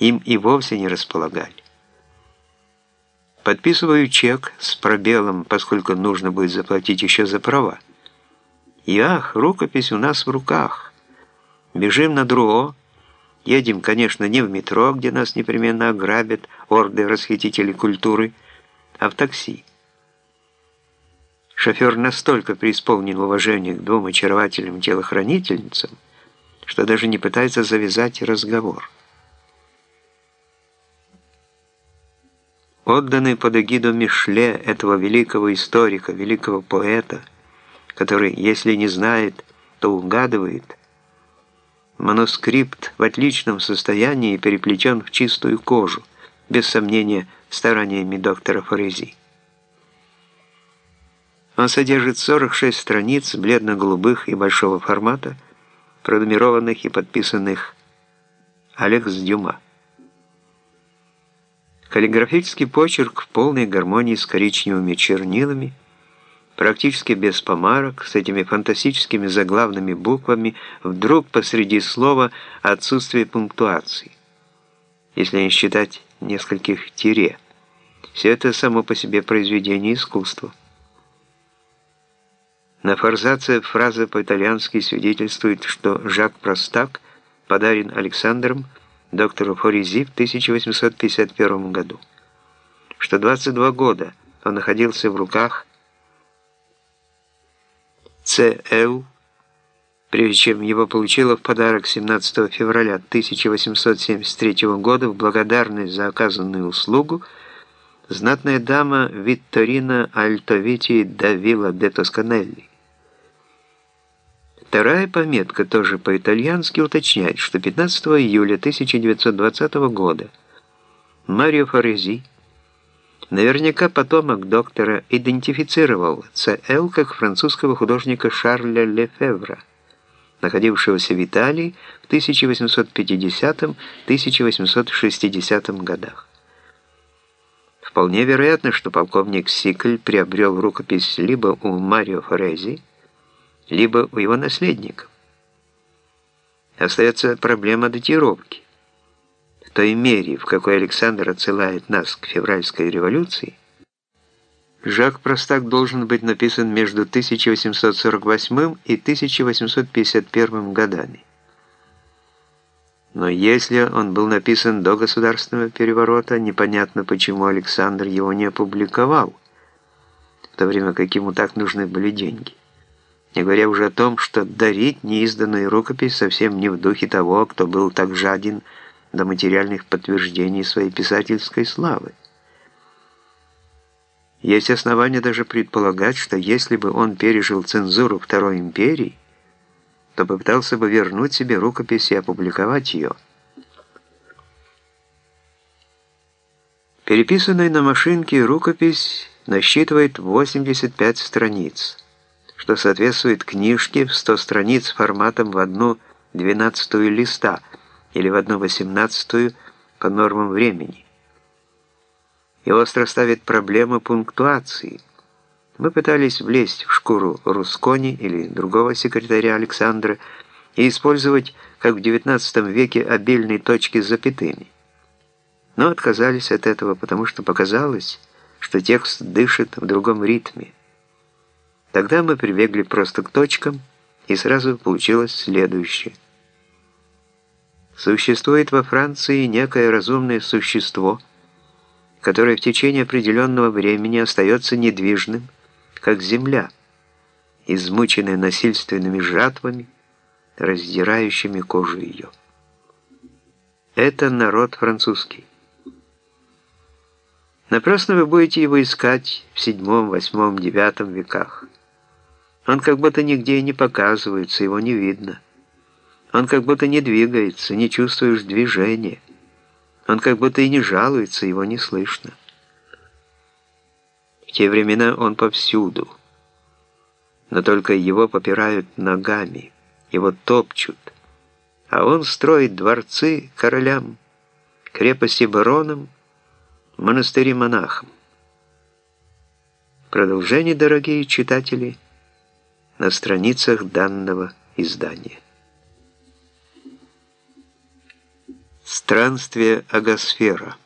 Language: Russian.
им и вовсе не располагали. Подписываю чек с пробелом, поскольку нужно будет заплатить еще за права. И ах, рукопись у нас в руках. Бежим на Друо, едем, конечно, не в метро, где нас непременно ограбят орды расхитителей культуры, а в такси. Шофер настолько преисполнен уважения к двум очаровательным телохранительницам, что даже не пытается завязать разговор. Отданный под эгиду Мишле, этого великого историка, великого поэта, который, если не знает, то угадывает, манускрипт в отличном состоянии переплетен в чистую кожу, без сомнения, стараниями доктора Форези. Он содержит 46 страниц бледно-голубых и большого формата, пронумерованных и подписанных Алекс Дюма. Каллиграфический почерк в полной гармонии с коричневыми чернилами, практически без помарок, с этими фантастическими заглавными буквами, вдруг посреди слова отсутствие пунктуации, если не считать нескольких тире. Все это само по себе произведение искусства. На форзаце фраза по-итальянски свидетельствует, что Жак Простак подарен Александром доктору Форизи в 1851 году, что 22 года он находился в руках Ц.Л., прежде чем его получила в подарок 17 февраля 1873 года в благодарность за оказанную услугу знатная дама Витторина Альтовити Давила де Тосканелли. Вторая пометка, тоже по-итальянски, уточняет, что 15 июля 1920 года Марио Форези, наверняка потомок доктора, идентифицировал Ц.Л. как французского художника Шарля Лефевра, находившегося в Италии в 1850-1860 годах. Вполне вероятно, что полковник Сикль приобрел рукопись либо у Марио Форези, либо у его наследников. Остается проблема датировки. В той мере, в какой Александр отсылает нас к февральской революции, Жак Простак должен быть написан между 1848 и 1851 годами. Но если он был написан до государственного переворота, непонятно, почему Александр его не опубликовал, в то время как ему так нужны были деньги не говоря уже о том, что дарить неизданную рукопись совсем не в духе того, кто был так жаден до материальных подтверждений своей писательской славы. Есть основания даже предполагать, что если бы он пережил цензуру Второй империи, то попытался бы вернуть себе рукопись и опубликовать ее. Переписанная на машинке рукопись насчитывает 85 страниц что соответствует книжке в 100 страниц форматом в одну двенадцатую листа или в одну восемнадцатую по нормам времени. И остро ставит проблему пунктуации. Мы пытались влезть в шкуру Рускони или другого секретаря Александра и использовать, как в XIX веке, обильные точки с запятыми. Но отказались от этого, потому что показалось, что текст дышит в другом ритме. Тогда мы прибегли просто к точкам, и сразу получилось следующее. Существует во Франции некое разумное существо, которое в течение определенного времени остается недвижным, как земля, измученная насильственными жатвами, раздирающими кожу ее. Это народ французский. Напрасно вы будете его искать в седьмом, восьмом, девятом веках. Он как будто нигде не показывается, его не видно. Он как будто не двигается, не чувствуешь движения. Он как будто и не жалуется, его не слышно. В те времена он повсюду. Но только его попирают ногами, его топчут. А он строит дворцы королям, крепости баронам, монастыри монахам. Продолжение, дорогие читатели – на страницах данного издания. Странствие Агосфера